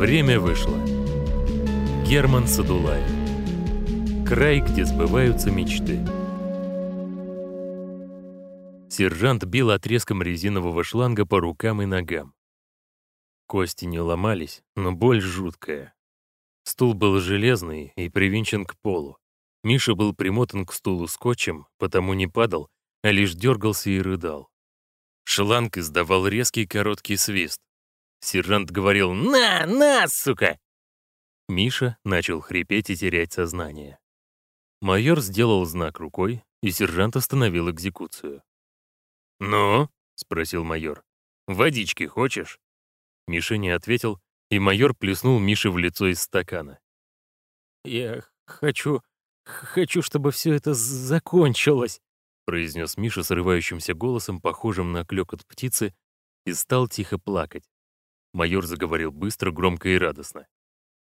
Время вышло. Герман Садулаев. Край, где сбываются мечты. Сержант бил отрезком резинового шланга по рукам и ногам. Кости не ломались, но боль жуткая. Стул был железный и привинчен к полу. Миша был примотан к стулу скотчем, потому не падал, а лишь дергался и рыдал. Шланг издавал резкий короткий свист. Сержант говорил «На, на, сука!» Миша начал хрипеть и терять сознание. Майор сделал знак рукой, и сержант остановил экзекуцию. «Ну?» — спросил майор. «Водички хочешь?» Миша не ответил, и майор плеснул Мише в лицо из стакана. «Я хочу... хочу, чтобы все это закончилось», произнес Миша срывающимся голосом, похожим на клёкот птицы, и стал тихо плакать. Майор заговорил быстро, громко и радостно.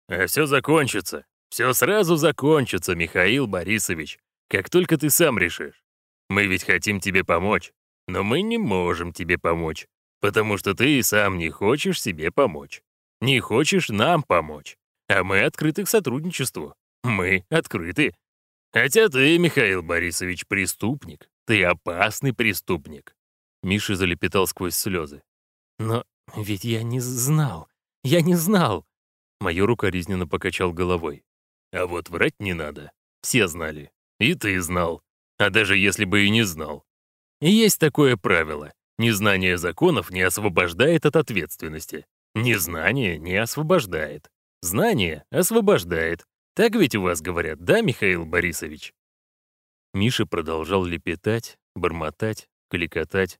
«А все закончится. Все сразу закончится, Михаил Борисович, как только ты сам решишь. Мы ведь хотим тебе помочь, но мы не можем тебе помочь, потому что ты и сам не хочешь себе помочь. Не хочешь нам помочь. А мы открыты к сотрудничеству. Мы открыты. Хотя ты, Михаил Борисович, преступник. Ты опасный преступник. Миша залепетал сквозь слезы. Но ведь я не знал. Я не знал. Майор укоризненно покачал головой. А вот врать не надо. Все знали. И ты знал. А даже если бы и не знал. Есть такое правило. Незнание законов не освобождает от ответственности. Незнание не освобождает. Знание освобождает. Так ведь у вас говорят, да, Михаил Борисович? Миша продолжал лепетать, бормотать, кликотать.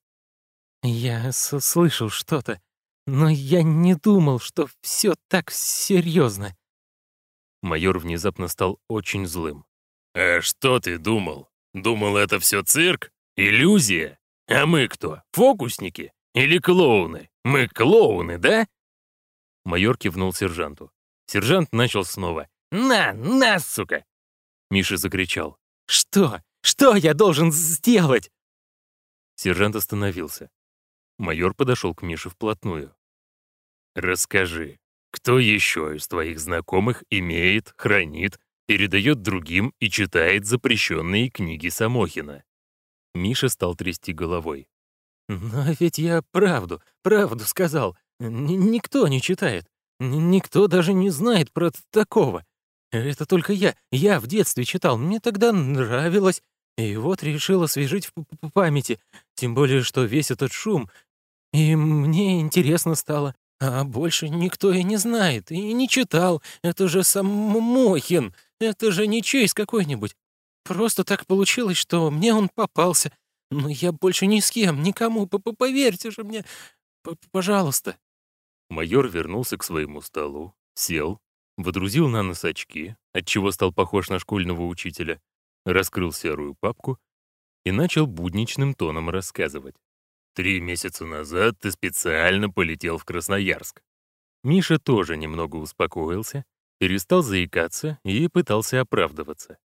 «Я слышал что-то, но я не думал, что все так серьезно. Майор внезапно стал очень злым. «А что ты думал? Думал, это все цирк? Иллюзия? А мы кто? Фокусники? Или клоуны? Мы клоуны, да?» Майор кивнул сержанту. Сержант начал снова. «На, на, сука!» Миша закричал. «Что? Что я должен сделать?» Сержант остановился. Майор подошел к Мише вплотную. «Расскажи, кто еще из твоих знакомых имеет, хранит, передает другим и читает запрещенные книги Самохина?» Миша стал трясти головой. «Но ведь я правду, правду сказал. Н никто не читает. Н никто даже не знает про такого. Это только я. Я в детстве читал. Мне тогда нравилось. И вот решил освежить в памяти. Тем более, что весь этот шум. И мне интересно стало. А больше никто и не знает, и не читал. Это же сам Мохин. Это же не чейз какой-нибудь. Просто так получилось, что мне он попался. Но я больше ни с кем, никому. П -п Поверьте же мне. П Пожалуйста. Майор вернулся к своему столу, сел, водрузил на нос очки, отчего стал похож на школьного учителя, раскрыл серую папку и начал будничным тоном рассказывать. Три месяца назад ты специально полетел в Красноярск. Миша тоже немного успокоился, перестал заикаться и пытался оправдываться.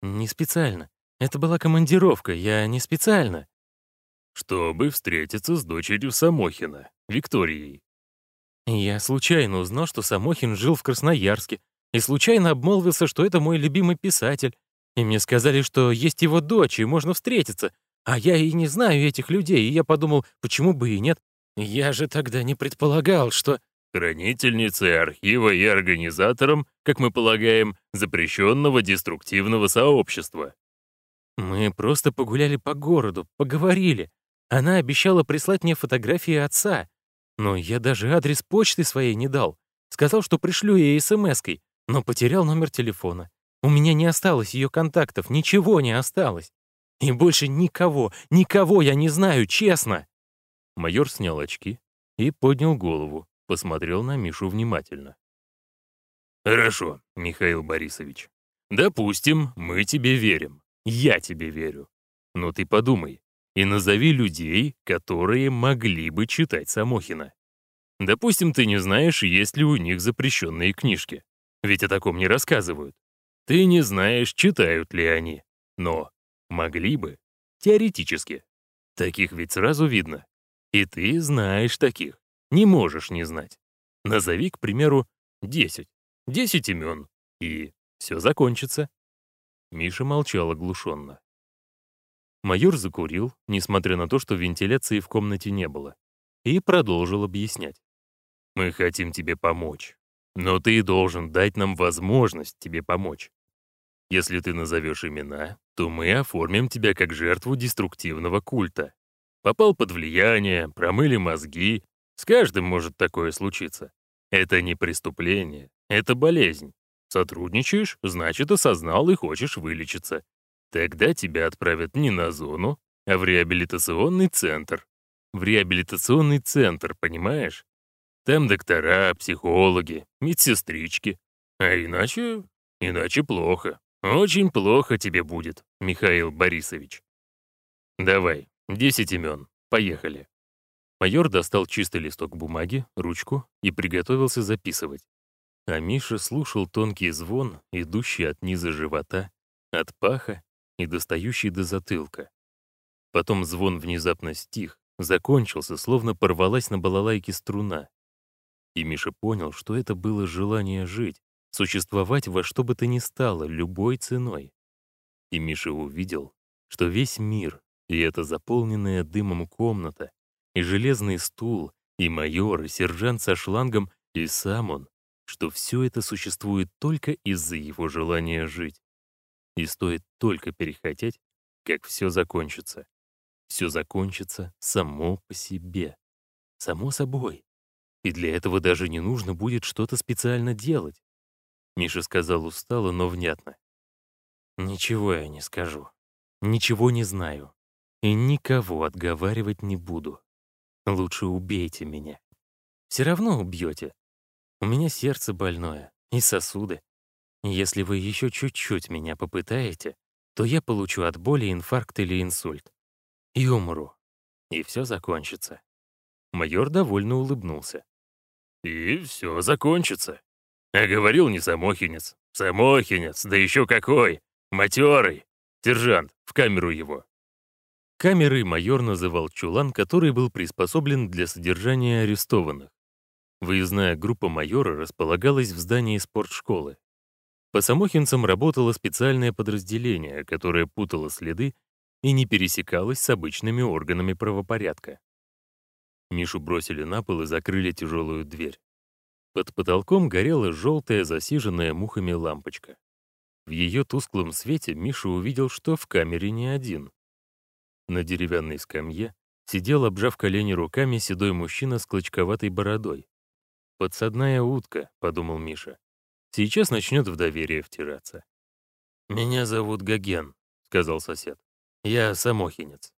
«Не специально. Это была командировка, я не специально». «Чтобы встретиться с дочерью Самохина, Викторией». Я случайно узнал, что Самохин жил в Красноярске, и случайно обмолвился, что это мой любимый писатель. И мне сказали, что есть его дочь, и можно встретиться, а я и не знаю этих людей, и я подумал, почему бы и нет. Я же тогда не предполагал, что... Хранительницей архива и организатором, как мы полагаем, запрещенного деструктивного сообщества. Мы просто погуляли по городу, поговорили. Она обещала прислать мне фотографии отца. Но я даже адрес почты своей не дал. Сказал, что пришлю ей смс-кой, но потерял номер телефона. У меня не осталось ее контактов, ничего не осталось. И больше никого, никого я не знаю, честно!» Майор снял очки и поднял голову, посмотрел на Мишу внимательно. «Хорошо, Михаил Борисович. Допустим, мы тебе верим. Я тебе верю. Но ты подумай и назови людей, которые могли бы читать Самохина. Допустим, ты не знаешь, есть ли у них запрещенные книжки. Ведь о таком не рассказывают. Ты не знаешь, читают ли они. Но Могли бы. Теоретически. Таких ведь сразу видно. И ты знаешь таких. Не можешь не знать. Назови, к примеру, Десять. Десять имен. И все закончится». Миша молчал оглушенно. Майор закурил, несмотря на то, что вентиляции в комнате не было, и продолжил объяснять. «Мы хотим тебе помочь, но ты должен дать нам возможность тебе помочь. Если ты назовешь имена, то мы оформим тебя как жертву деструктивного культа. Попал под влияние, промыли мозги. С каждым может такое случиться. Это не преступление, это болезнь. Сотрудничаешь, значит, осознал и хочешь вылечиться. Тогда тебя отправят не на зону, а в реабилитационный центр. В реабилитационный центр, понимаешь? Там доктора, психологи, медсестрички. А иначе... иначе плохо. Очень плохо тебе будет, Михаил Борисович. Давай, десять имен. Поехали. Майор достал чистый листок бумаги, ручку и приготовился записывать. А Миша слушал тонкий звон, идущий от низа живота, от паха и достающий до затылка. Потом звон внезапно стих, закончился, словно порвалась на балалайке струна. И Миша понял, что это было желание жить, существовать во что бы то ни стало, любой ценой. И Миша увидел, что весь мир, и эта заполненная дымом комната, и железный стул, и майор, и сержант со шлангом, и сам он, что все это существует только из-за его желания жить. И стоит только перехотеть, как все закончится. Все закончится само по себе. Само собой. И для этого даже не нужно будет что-то специально делать. Миша сказал устало, но внятно. «Ничего я не скажу. Ничего не знаю. И никого отговаривать не буду. Лучше убейте меня. Все равно убьете. У меня сердце больное и сосуды. Если вы еще чуть-чуть меня попытаете, то я получу от боли инфаркт или инсульт. И умру. И все закончится». Майор довольно улыбнулся. «И все закончится. А говорил не самохинец. Самохинец, да еще какой! Матерый! Сержант, в камеру его!» Камерой майор называл чулан, который был приспособлен для содержания арестованных. Выездная группа майора располагалась в здании спортшколы. По самохинцам работало специальное подразделение, которое путало следы и не пересекалось с обычными органами правопорядка. Мишу бросили на пол и закрыли тяжелую дверь. Под потолком горела желтая, засиженная мухами лампочка. В ее тусклом свете Миша увидел, что в камере не один. На деревянной скамье сидел, обжав колени руками, седой мужчина с клочковатой бородой. «Подсадная утка», — подумал Миша. «Сейчас начнет в доверие втираться». «Меня зовут Гоген», — сказал сосед. «Я самохинец».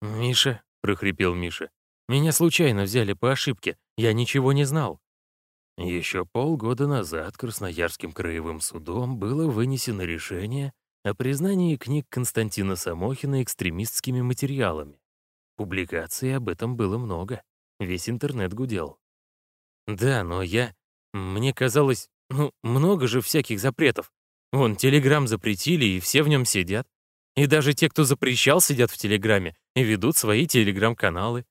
«Миша», — прохрипел Миша, — «меня случайно взяли по ошибке. Я ничего не знал». Еще полгода назад Красноярским краевым судом было вынесено решение о признании книг Константина Самохина экстремистскими материалами. Публикаций об этом было много. Весь интернет гудел. Да, но я... Мне казалось, ну, много же всяких запретов. Вон, Телеграм запретили, и все в нем сидят. И даже те, кто запрещал, сидят в Телеграме и ведут свои Телеграм-каналы.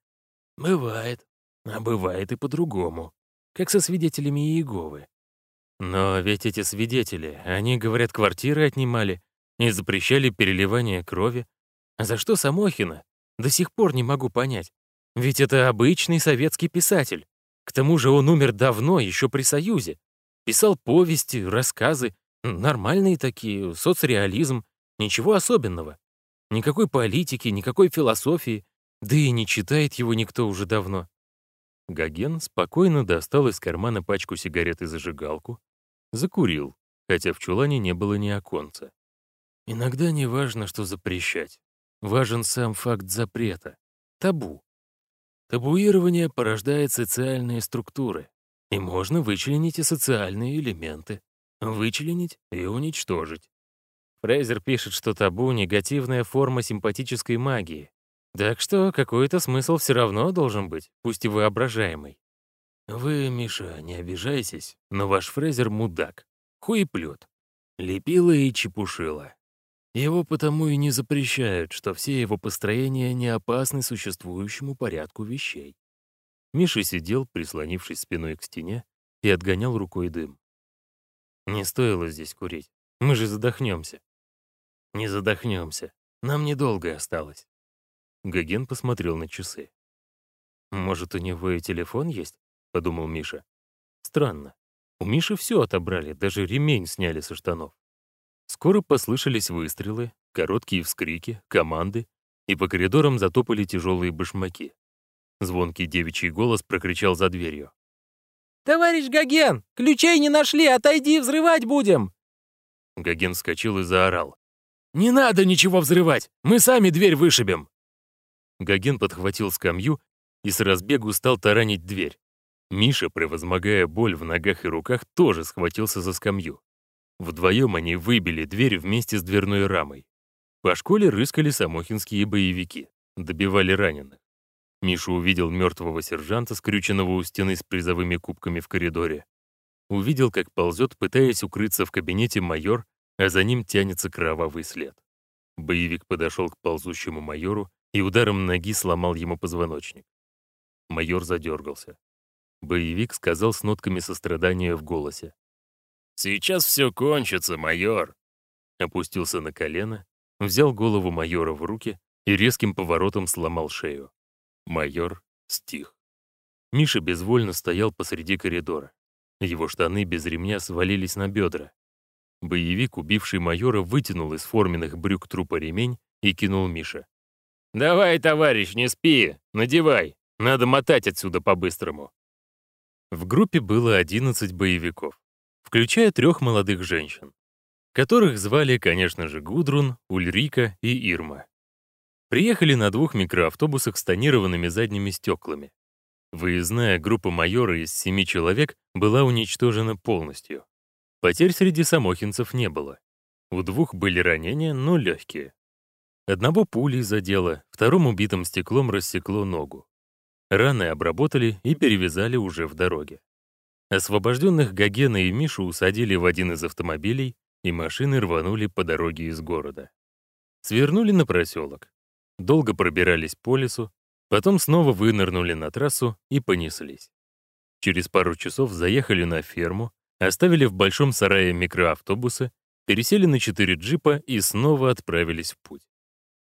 Бывает. А бывает и по-другому как со свидетелями Иеговы. Но ведь эти свидетели, они, говорят, квартиры отнимали и запрещали переливание крови. За что Самохина? До сих пор не могу понять. Ведь это обычный советский писатель. К тому же он умер давно, еще при Союзе. Писал повести, рассказы, нормальные такие, соцреализм, ничего особенного. Никакой политики, никакой философии, да и не читает его никто уже давно. Гоген спокойно достал из кармана пачку сигарет и зажигалку, закурил, хотя в чулане не было ни оконца. Иногда не важно, что запрещать. Важен сам факт запрета. Табу. Табуирование порождает социальные структуры, и можно вычленить и социальные элементы. Вычленить и уничтожить. Фрейзер пишет, что табу — негативная форма симпатической магии, так что какой-то смысл все равно должен быть, пусть и воображаемый. Вы, Миша, не обижайтесь, но ваш Фрезер мудак. Хуеплет. Лепила и чепушила. Его потому и не запрещают, что все его построения не опасны существующему порядку вещей. Миша сидел, прислонившись спиной к стене, и отгонял рукой дым. «Не стоило здесь курить. Мы же задохнемся». «Не задохнемся. Нам недолго осталось». Гоген посмотрел на часы. «Может, у него и телефон есть?» — подумал Миша. «Странно. У Миши все отобрали, даже ремень сняли со штанов». Скоро послышались выстрелы, короткие вскрики, команды, и по коридорам затопали тяжелые башмаки. Звонкий девичий голос прокричал за дверью. «Товарищ Гоген, ключей не нашли, отойди, взрывать будем!» Гоген вскочил и заорал. «Не надо ничего взрывать, мы сами дверь вышибем!» Гоген подхватил скамью и с разбегу стал таранить дверь. Миша, превозмогая боль в ногах и руках, тоже схватился за скамью. Вдвоем они выбили дверь вместе с дверной рамой. По школе рыскали самохинские боевики, добивали раненых. Миша увидел мертвого сержанта, скрюченного у стены с призовыми кубками в коридоре. Увидел, как ползет, пытаясь укрыться в кабинете майор, а за ним тянется кровавый след. Боевик подошел к ползущему майору и ударом ноги сломал ему позвоночник. Майор задергался. Боевик сказал с нотками сострадания в голосе. «Сейчас все кончится, майор!» Опустился на колено, взял голову майора в руки и резким поворотом сломал шею. Майор стих. Миша безвольно стоял посреди коридора. Его штаны без ремня свалились на бедра. Боевик, убивший майора, вытянул из форменных брюк трупа ремень и кинул Миша. «Давай, товарищ, не спи! Надевай! Надо мотать отсюда по-быстрому!» В группе было 11 боевиков, включая трех молодых женщин, которых звали, конечно же, Гудрун, Ульрика и Ирма. Приехали на двух микроавтобусах с тонированными задними стеклами. Выездная группа майора из семи человек была уничтожена полностью. Потерь среди самохинцев не было. У двух были ранения, но легкие. Одного пулей задело, второму битым стеклом рассекло ногу. Раны обработали и перевязали уже в дороге. Освобожденных Гогена и Мишу усадили в один из автомобилей, и машины рванули по дороге из города. Свернули на проселок долго пробирались по лесу, потом снова вынырнули на трассу и понеслись. Через пару часов заехали на ферму, оставили в большом сарае микроавтобусы, пересели на четыре джипа и снова отправились в путь.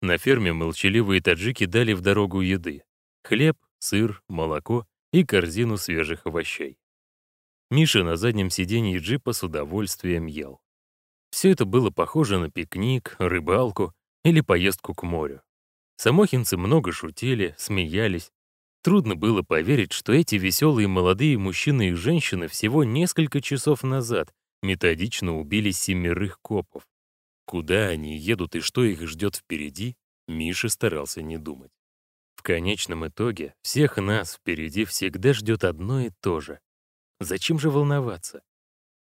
На ферме молчаливые таджики дали в дорогу еды — хлеб, сыр, молоко и корзину свежих овощей. Миша на заднем сиденье джипа с удовольствием ел. Все это было похоже на пикник, рыбалку или поездку к морю. Самохинцы много шутили, смеялись. Трудно было поверить, что эти веселые молодые мужчины и женщины всего несколько часов назад методично убили семерых копов. Куда они едут и что их ждет впереди, Миша старался не думать. В конечном итоге всех нас впереди всегда ждет одно и то же. Зачем же волноваться?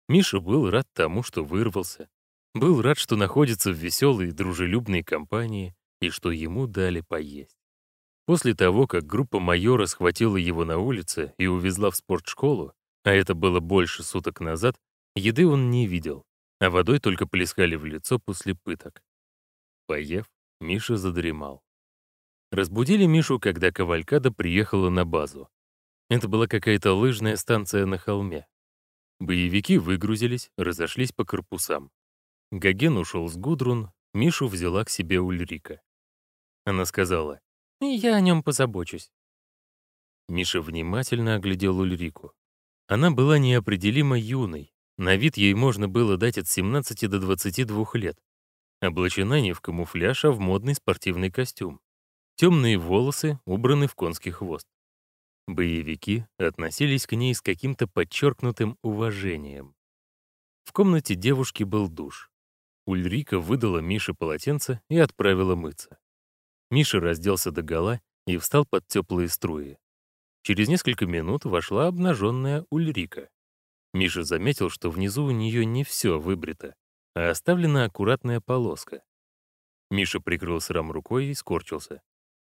Миша был рад тому, что вырвался. Был рад, что находится в веселой и дружелюбной компании, и что ему дали поесть. После того, как группа майора схватила его на улице и увезла в спортшколу, а это было больше суток назад, еды он не видел, а водой только плескали в лицо после пыток. Поев, Миша задремал. Разбудили Мишу, когда Кавалькада приехала на базу. Это была какая-то лыжная станция на холме. Боевики выгрузились, разошлись по корпусам. Гоген ушел с Гудрун, Мишу взяла к себе Ульрика. Она сказала, «Я о нем позабочусь». Миша внимательно оглядел Ульрику. Она была неопределимо юной, на вид ей можно было дать от 17 до 22 лет. Облачена не в камуфляж, а в модный спортивный костюм. Темные волосы убраны в конский хвост. Боевики относились к ней с каким-то подчеркнутым уважением. В комнате девушки был душ. Ульрика выдала Мише полотенце и отправила мыться. Миша разделся догола и встал под теплые струи. Через несколько минут вошла обнаженная Ульрика. Миша заметил, что внизу у нее не все выбрито, а оставлена аккуратная полоска. Миша прикрыл срам рукой и скорчился.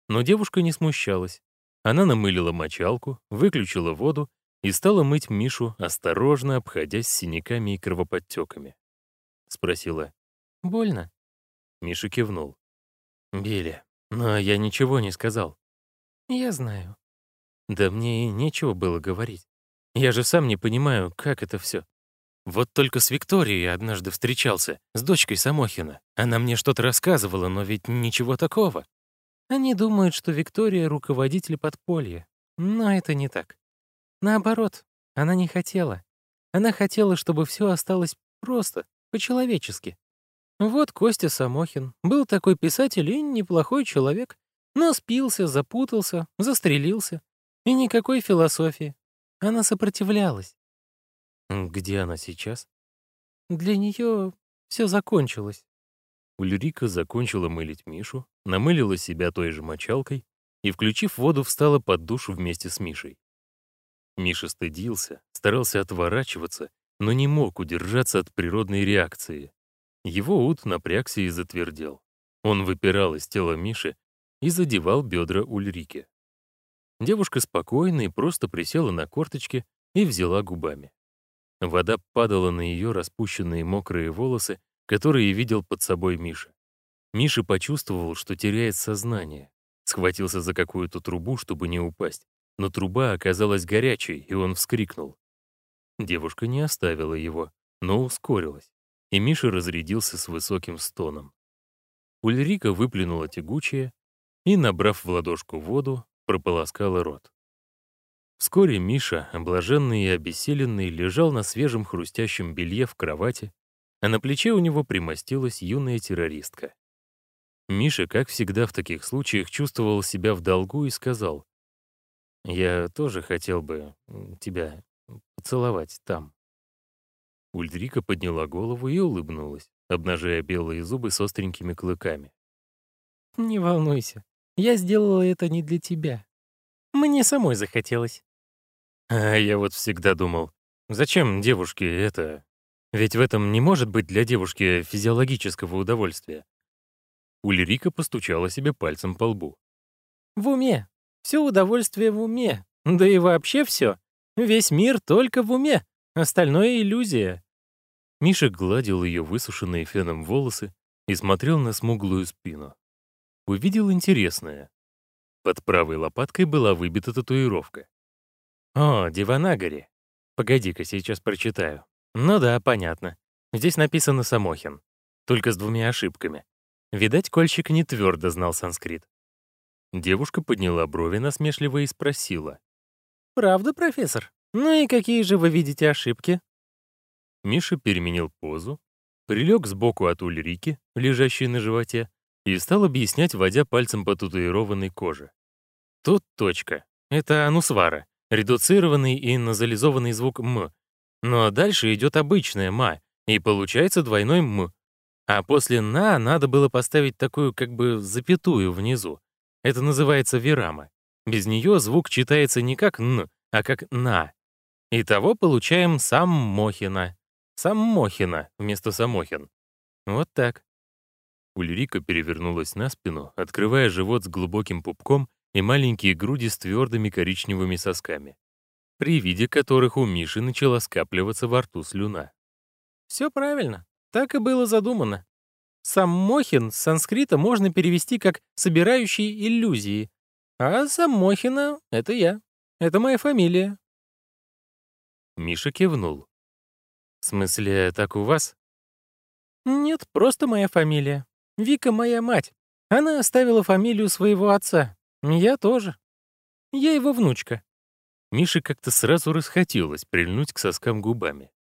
Но девушка не смущалась. Она намылила мочалку, выключила воду и стала мыть Мишу, осторожно обходясь синяками и кровоподтеками. Спросила, «Больно?» Миша кивнул. «Били. Но я ничего не сказал. Я знаю. Да мне и нечего было говорить. Я же сам не понимаю, как это все. Вот только с Викторией однажды встречался, с дочкой Самохина. Она мне что-то рассказывала, но ведь ничего такого. Они думают, что Виктория — руководитель подполья. Но это не так. Наоборот, она не хотела. Она хотела, чтобы все осталось просто, по-человечески. Вот Костя Самохин. Был такой писатель и неплохой человек, но спился, запутался, застрелился. И никакой философии. Она сопротивлялась. Где она сейчас? Для нее все закончилось. Ульрика закончила мылить Мишу, намылила себя той же мочалкой и, включив воду, встала под душ вместе с Мишей. Миша стыдился, старался отворачиваться, но не мог удержаться от природной реакции. Его ут напрягся и затвердел. Он выпирал из тела Миши и задевал бедра Ульрике. Девушка спокойно и просто присела на корточки и взяла губами. Вода падала на ее распущенные мокрые волосы, которые видел под собой Миша. Миша почувствовал, что теряет сознание. Схватился за какую-то трубу, чтобы не упасть. Но труба оказалась горячей, и он вскрикнул. Девушка не оставила его, но ускорилась, и Миша разрядился с высоким стоном. Ульрика выплюнула тягучее и, набрав в ладошку воду, прополоскала рот. Вскоре Миша, облаженный и обессиленный, лежал на свежем хрустящем белье в кровати, а на плече у него примостилась юная террористка. Миша, как всегда в таких случаях, чувствовал себя в долгу и сказал, «Я тоже хотел бы тебя поцеловать там». Ульдрика подняла голову и улыбнулась, обнажая белые зубы с остренькими клыками. «Не волнуйся, я сделала это не для тебя. Мне самой захотелось». А я вот всегда думал, зачем девушке это? Ведь в этом не может быть для девушки физиологического удовольствия. Ульрика постучала себе пальцем по лбу. В уме. Все удовольствие в уме. Да и вообще все. Весь мир только в уме. Остальное — иллюзия. Миша гладил ее высушенные феном волосы и смотрел на смуглую спину увидел интересное. Под правой лопаткой была выбита татуировка. «О, Диванагари. Погоди-ка, сейчас прочитаю. Ну да, понятно. Здесь написано Самохин. Только с двумя ошибками. Видать, Кольчик не твердо знал санскрит. Девушка подняла брови насмешливо и спросила. «Правда, профессор? Ну и какие же вы видите ошибки?» Миша переменил позу, прилег сбоку от Ульрики, лежащей на животе, и стал объяснять, водя пальцем по татуированной коже. Тут точка. Это анусвара, редуцированный и назализованный звук «м». Но дальше идет обычная «ма», и получается двойной «м». А после «на» надо было поставить такую как бы запятую внизу. Это называется вирама. Без нее звук читается не как «н», а как «на». Итого получаем сам Мохина. Сам Мохина вместо Самохин. Вот так. Ульрика перевернулась на спину, открывая живот с глубоким пупком и маленькие груди с твердыми коричневыми сосками, при виде которых у Миши начала скапливаться во рту слюна. «Все правильно. Так и было задумано. Сам Мохин с санскрита можно перевести как «собирающий иллюзии», а сам Мохина — это я. Это моя фамилия». Миша кивнул. «В смысле, так у вас?» «Нет, просто моя фамилия. Вика моя мать. Она оставила фамилию своего отца. Я тоже. Я его внучка». Мише как-то сразу расхотелось прильнуть к соскам губами.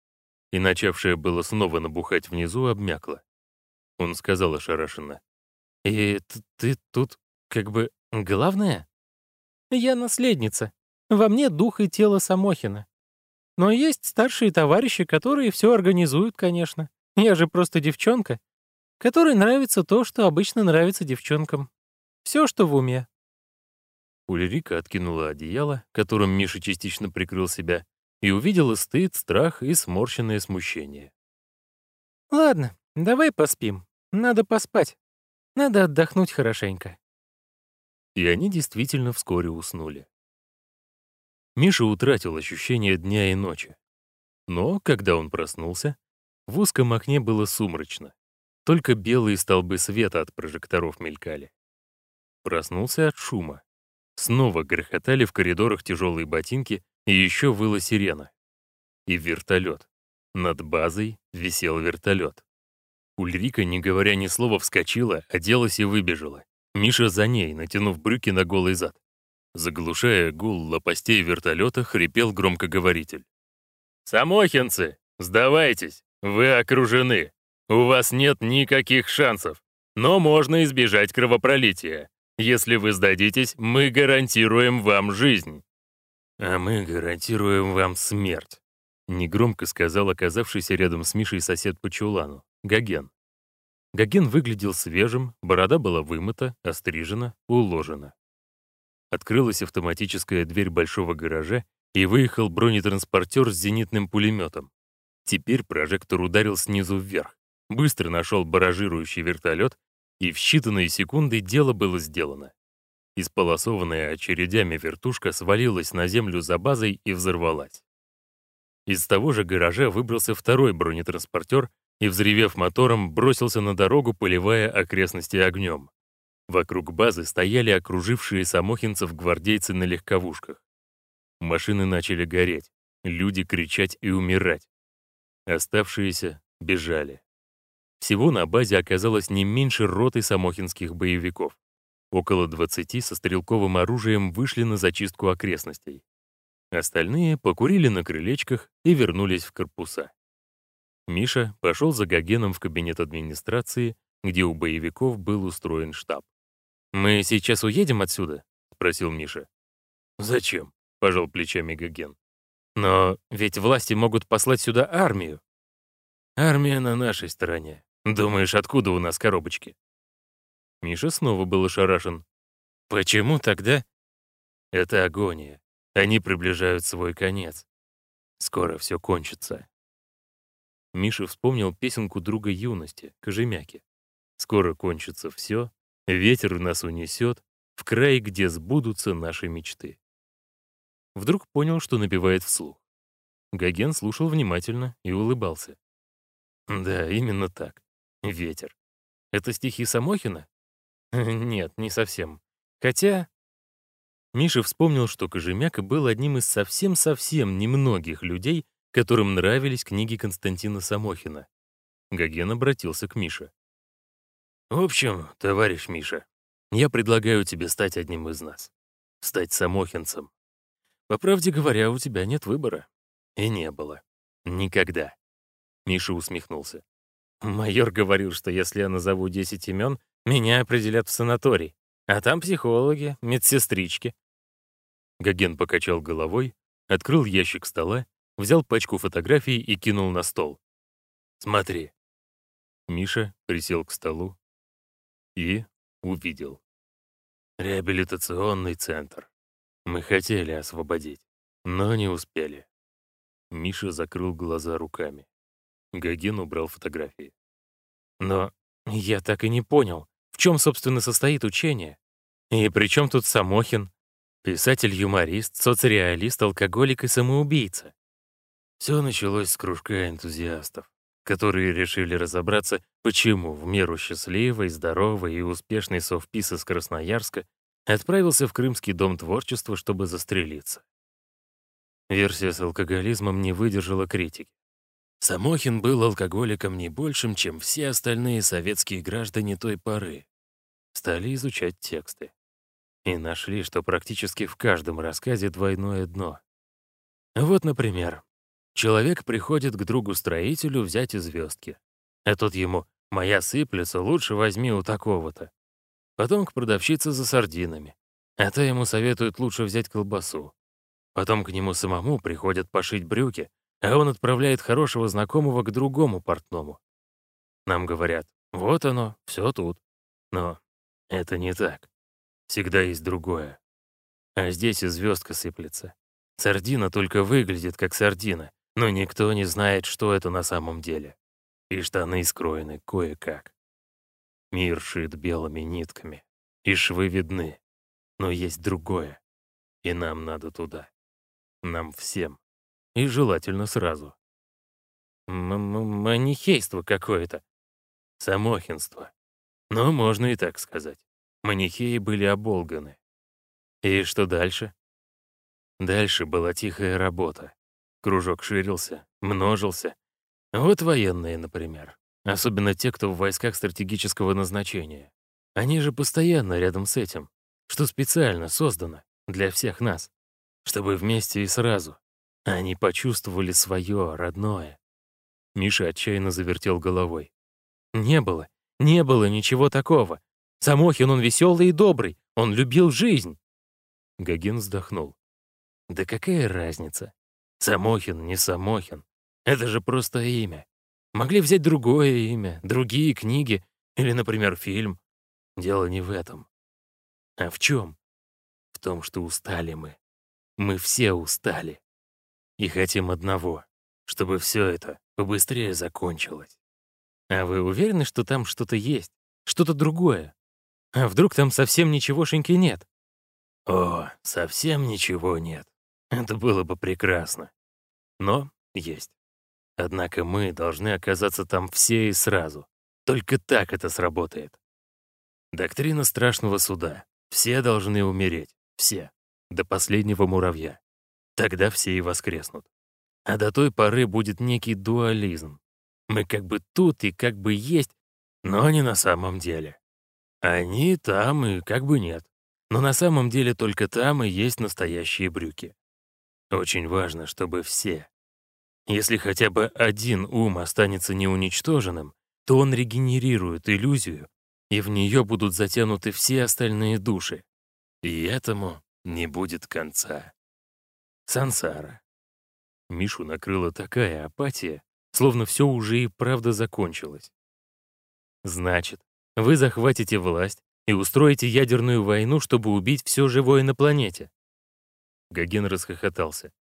И начавшая было снова набухать внизу, обмякла. Он сказал ошарашенно. «И ты тут как бы главная?» «Я наследница. Во мне дух и тело Самохина. Но есть старшие товарищи, которые все организуют, конечно. Я же просто девчонка которой нравится то, что обычно нравится девчонкам. Все, что в уме. Ульрика откинула одеяло, которым Миша частично прикрыл себя, и увидела стыд, страх и сморщенное смущение. «Ладно, давай поспим. Надо поспать. Надо отдохнуть хорошенько». И они действительно вскоре уснули. Миша утратил ощущение дня и ночи. Но, когда он проснулся, в узком окне было сумрачно. Только белые столбы света от прожекторов мелькали. Проснулся от шума. Снова грохотали в коридорах тяжелые ботинки, и еще выла сирена. и вертолет. Над базой висел вертолет. Ульрика, не говоря ни слова, вскочила, оделась и выбежала. Миша за ней, натянув брюки на голый зад. Заглушая гул лопастей вертолета, хрипел громкоговоритель. «Самохинцы, сдавайтесь, вы окружены. У вас нет никаких шансов, но можно избежать кровопролития. Если вы сдадитесь, мы гарантируем вам жизнь». «А мы гарантируем вам смерть», — негромко сказал оказавшийся рядом с Мишей сосед по чулану, Гоген. Гоген выглядел свежим, борода была вымыта, острижена, уложена. Открылась автоматическая дверь большого гаража, и выехал бронетранспортер с зенитным пулеметом. Теперь прожектор ударил снизу вверх, быстро нашел баражирующий вертолет, и в считанные секунды дело было сделано. Исполосованная очередями вертушка свалилась на землю за базой и взорвалась. Из того же гаража выбрался второй бронетранспортер и, взревев мотором, бросился на дорогу, поливая окрестности огнем. Вокруг базы стояли окружившие самохинцев гвардейцы на легковушках. Машины начали гореть, люди кричать и умирать. Оставшиеся бежали. Всего на базе оказалось не меньше роты самохинских боевиков. Около 20 со стрелковым оружием вышли на зачистку окрестностей. Остальные покурили на крылечках и вернулись в корпуса. Миша пошел за Гогеном в кабинет администрации, где у боевиков был устроен штаб. «Мы сейчас уедем отсюда?» — спросил Миша. «Зачем?» — пожал плечами Гоген. «Но ведь власти могут послать сюда армию». «Армия на нашей стороне. Думаешь, откуда у нас коробочки?» Миша снова был ошарашен. «Почему тогда?» «Это агония. Они приближают свой конец. Скоро все кончится». Миша вспомнил песенку друга юности, Кожемяки. «Скоро кончится все, ветер нас унесет, в край, где сбудутся наши мечты». Вдруг понял, что напевает вслух. Гоген слушал внимательно и улыбался. «Да, именно так. Ветер. Это стихи Самохина?» Нет, не совсем. Хотя... Миша вспомнил, что Кожемяка был одним из совсем-совсем немногих людей, которым нравились книги Константина Самохина. Гоген обратился к Мише. «В общем, товарищ Миша, я предлагаю тебе стать одним из нас. Стать самохинцем. По правде говоря, у тебя нет выбора. И не было. Никогда». Миша усмехнулся. Майор говорил, что если я назову 10 имен, меня определят в санаторий, а там психологи, медсестрички. Гоген покачал головой, открыл ящик стола, взял пачку фотографий и кинул на стол. «Смотри». Миша присел к столу и увидел. Реабилитационный центр. Мы хотели освободить, но не успели. Миша закрыл глаза руками. Гоген убрал фотографии. «Но я так и не понял, в чем, собственно, состоит учение? И при чем тут Самохин? Писатель-юморист, соцреалист, алкоголик и самоубийца. Все началось с кружка энтузиастов, которые решили разобраться, почему в меру счастливый, здоровый и успешный совпис из Красноярска отправился в Крымский дом творчества, чтобы застрелиться. Версия с алкоголизмом не выдержала критики. Самохин был алкоголиком не большим, чем все остальные советские граждане той поры. Стали изучать тексты. И нашли, что практически в каждом рассказе двойное дно. Вот, например, человек приходит к другу-строителю взять звездки. А тот ему «Моя сыплется, лучше возьми у такого-то». Потом к продавщице за сардинами. А то ему советуют лучше взять колбасу. Потом к нему самому приходят пошить брюки, а он отправляет хорошего знакомого к другому портному. Нам говорят, вот оно, все тут. Но это не так. Всегда есть другое. А здесь и звездка сыплется. Сардина только выглядит как сардина, но никто не знает, что это на самом деле. И штаны скроены кое-как. Мир шит белыми нитками, и швы видны. Но есть другое, и нам надо туда. Нам всем. И желательно сразу. Манихейство какое-то. Самохинство. Ну, можно и так сказать. Манихеи были оболганы. И что дальше? Дальше была тихая работа. Кружок ширился, множился. Вот военные, например. Особенно те, кто в войсках стратегического назначения. Они же постоянно рядом с этим, что специально создано для всех нас, чтобы вместе и сразу они почувствовали свое родное. Миша отчаянно завертел головой. Не было, не было ничего такого. Самохин он веселый и добрый, он любил жизнь. Гагин вздохнул. Да какая разница? Самохин, не Самохин. Это же просто имя. Могли взять другое имя, другие книги или, например, фильм. Дело не в этом. А в чем? В том, что устали мы. Мы все устали. И хотим одного, чтобы все это побыстрее закончилось. А вы уверены, что там что-то есть? Что-то другое? А вдруг там совсем ничегошеньки нет? О, совсем ничего нет. Это было бы прекрасно. Но есть. Однако мы должны оказаться там все и сразу. Только так это сработает. Доктрина страшного суда. Все должны умереть. Все. До последнего муравья. Тогда все и воскреснут. А до той поры будет некий дуализм. Мы как бы тут и как бы есть, но не на самом деле. Они там и как бы нет. Но на самом деле только там и есть настоящие брюки. Очень важно, чтобы все. Если хотя бы один ум останется неуничтоженным, то он регенерирует иллюзию, и в нее будут затянуты все остальные души. И этому не будет конца. Сансара. Мишу накрыла такая апатия, словно все уже и правда закончилось. Значит, вы захватите власть и устроите ядерную войну, чтобы убить все живое на планете. Гоген расхохотался.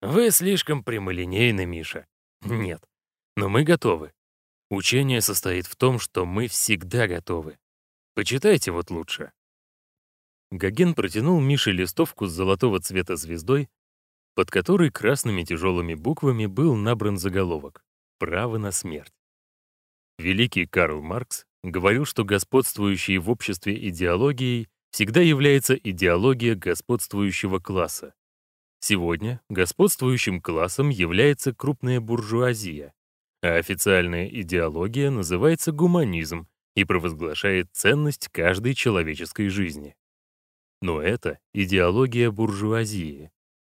«Вы слишком прямолинейны, Миша. Нет, но мы готовы. Учение состоит в том, что мы всегда готовы. Почитайте вот лучше». Гоген протянул Мише листовку с золотого цвета звездой, под которой красными тяжелыми буквами был набран заголовок «Право на смерть». Великий Карл Маркс говорил, что господствующей в обществе идеологией всегда является идеология господствующего класса. Сегодня господствующим классом является крупная буржуазия, а официальная идеология называется гуманизм и провозглашает ценность каждой человеческой жизни. Но это идеология буржуазии.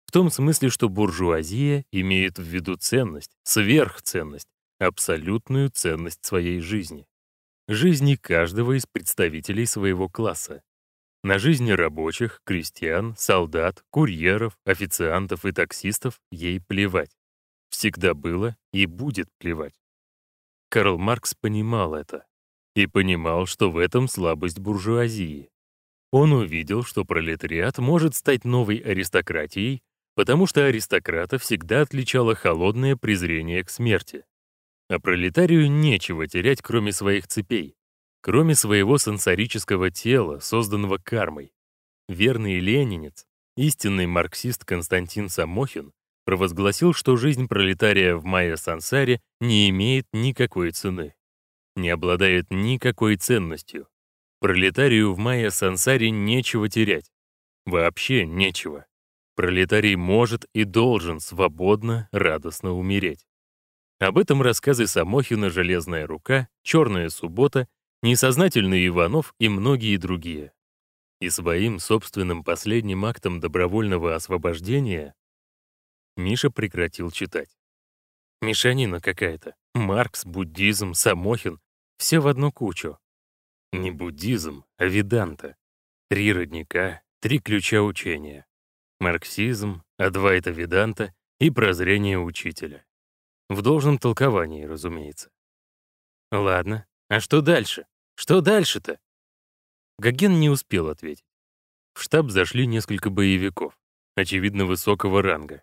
В том смысле, что буржуазия имеет в виду ценность, сверхценность, абсолютную ценность своей жизни. Жизни каждого из представителей своего класса. На жизни рабочих, крестьян, солдат, курьеров, официантов и таксистов ей плевать. Всегда было и будет плевать. Карл Маркс понимал это. И понимал, что в этом слабость буржуазии. Он увидел, что пролетариат может стать новой аристократией, потому что аристократа всегда отличало холодное презрение к смерти. А пролетарию нечего терять, кроме своих цепей, кроме своего сенсорического тела, созданного кармой. Верный ленинец, истинный марксист Константин Самохин провозгласил, что жизнь пролетария в майя-сансаре не имеет никакой цены, не обладает никакой ценностью. Пролетарию в майя-сансаре нечего терять. Вообще нечего. Пролетарий может и должен свободно, радостно умереть. Об этом рассказы Самохина «Железная рука», «Черная суббота» Несознательный Иванов и многие другие. И своим собственным последним актом добровольного освобождения Миша прекратил читать. Мишанина какая-то. Маркс, буддизм, Самохин. Все в одну кучу. Не буддизм, а веданта. Три родника, три ключа учения. Марксизм, Адвайта Веданта и прозрение учителя. В должном толковании, разумеется. Ладно, а что дальше? Что дальше-то?» Гоген не успел ответить. В штаб зашли несколько боевиков, очевидно, высокого ранга.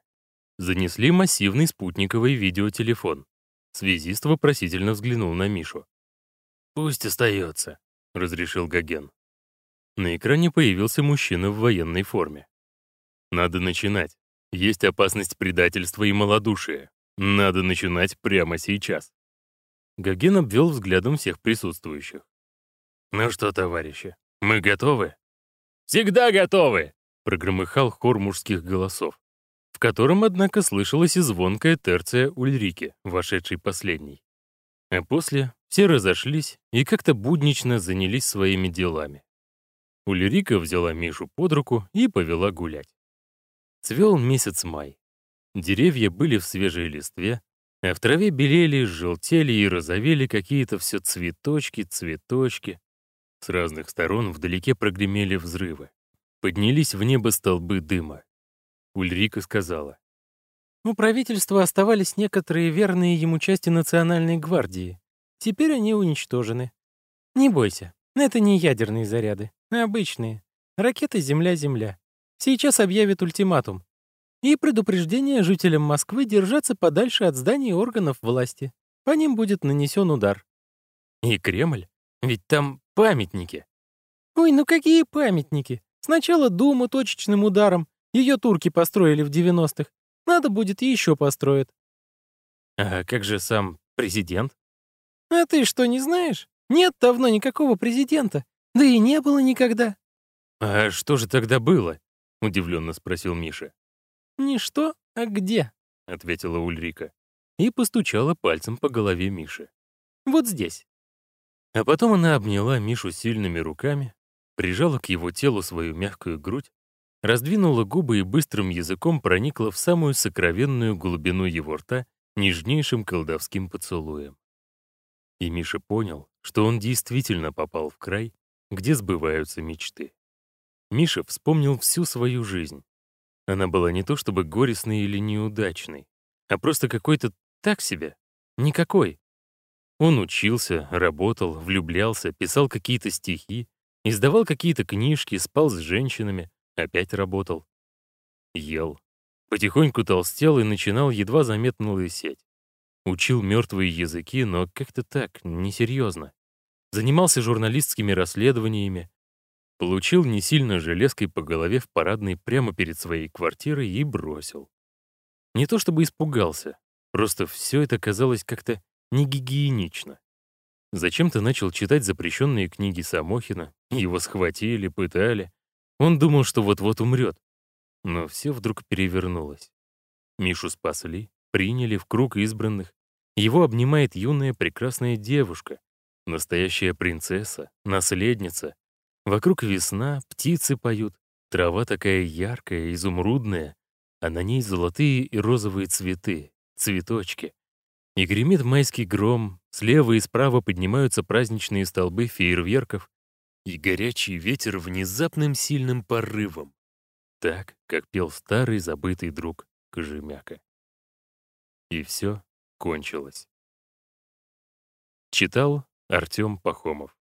Занесли массивный спутниковый видеотелефон. Связист вопросительно взглянул на Мишу. «Пусть остается», — разрешил Гоген. На экране появился мужчина в военной форме. «Надо начинать. Есть опасность предательства и малодушия. Надо начинать прямо сейчас». Гоген обвел взглядом всех присутствующих. «Ну что, товарищи, мы готовы?» «Всегда готовы!» — прогромыхал хор мужских голосов. В котором, однако, слышалась и звонкая терция Ульрики, вошедшей последней. А после все разошлись и как-то буднично занялись своими делами. Ульрика взяла Мишу под руку и повела гулять. Цвел месяц май. Деревья были в свежей листве, а в траве белели, желтели и розовели какие-то все цветочки, цветочки. С разных сторон вдалеке прогремели взрывы. Поднялись в небо столбы дыма. Ульрика сказала. У правительства оставались некоторые верные ему части Национальной гвардии. Теперь они уничтожены. Не бойся, это не ядерные заряды, а обычные. Ракеты «Земля-Земля». Сейчас объявят ультиматум. И предупреждение жителям Москвы держаться подальше от зданий органов власти. По ним будет нанесен удар. И Кремль? Ведь там памятники. Ой, ну какие памятники? Сначала Думу точечным ударом. Ее турки построили в 90-х. Надо будет, еще построят. А как же сам президент? А ты что, не знаешь? Нет давно никакого президента. Да и не было никогда. А что же тогда было? Удивленно спросил Миша. «Не что, а где?» — ответила Ульрика и постучала пальцем по голове Миши. «Вот здесь». А потом она обняла Мишу сильными руками, прижала к его телу свою мягкую грудь, раздвинула губы и быстрым языком проникла в самую сокровенную глубину его рта нежнейшим колдовским поцелуем. И Миша понял, что он действительно попал в край, где сбываются мечты. Миша вспомнил всю свою жизнь, она была не то чтобы горестной или неудачной, а просто какой-то так себе, никакой. Он учился, работал, влюблялся, писал какие-то стихи, издавал какие-то книжки, спал с женщинами, опять работал. Ел. Потихоньку толстел и начинал едва заметно лысеть. Учил мертвые языки, но как-то так, несерьезно. Занимался журналистскими расследованиями, Получил не сильно железкой по голове в парадной прямо перед своей квартирой и бросил. Не то чтобы испугался, просто все это казалось как-то негигиенично. Зачем-то начал читать запрещенные книги Самохина, его схватили, пытали. Он думал, что вот-вот умрет. Но все вдруг перевернулось. Мишу спасли, приняли в круг избранных. Его обнимает юная прекрасная девушка, настоящая принцесса, наследница, Вокруг весна, птицы поют, трава такая яркая, изумрудная, а на ней золотые и розовые цветы, цветочки. И гремит майский гром, слева и справа поднимаются праздничные столбы фейерверков, и горячий ветер внезапным сильным порывом. Так, как пел старый забытый друг Кожемяка. И все кончилось. Читал Артем Пахомов.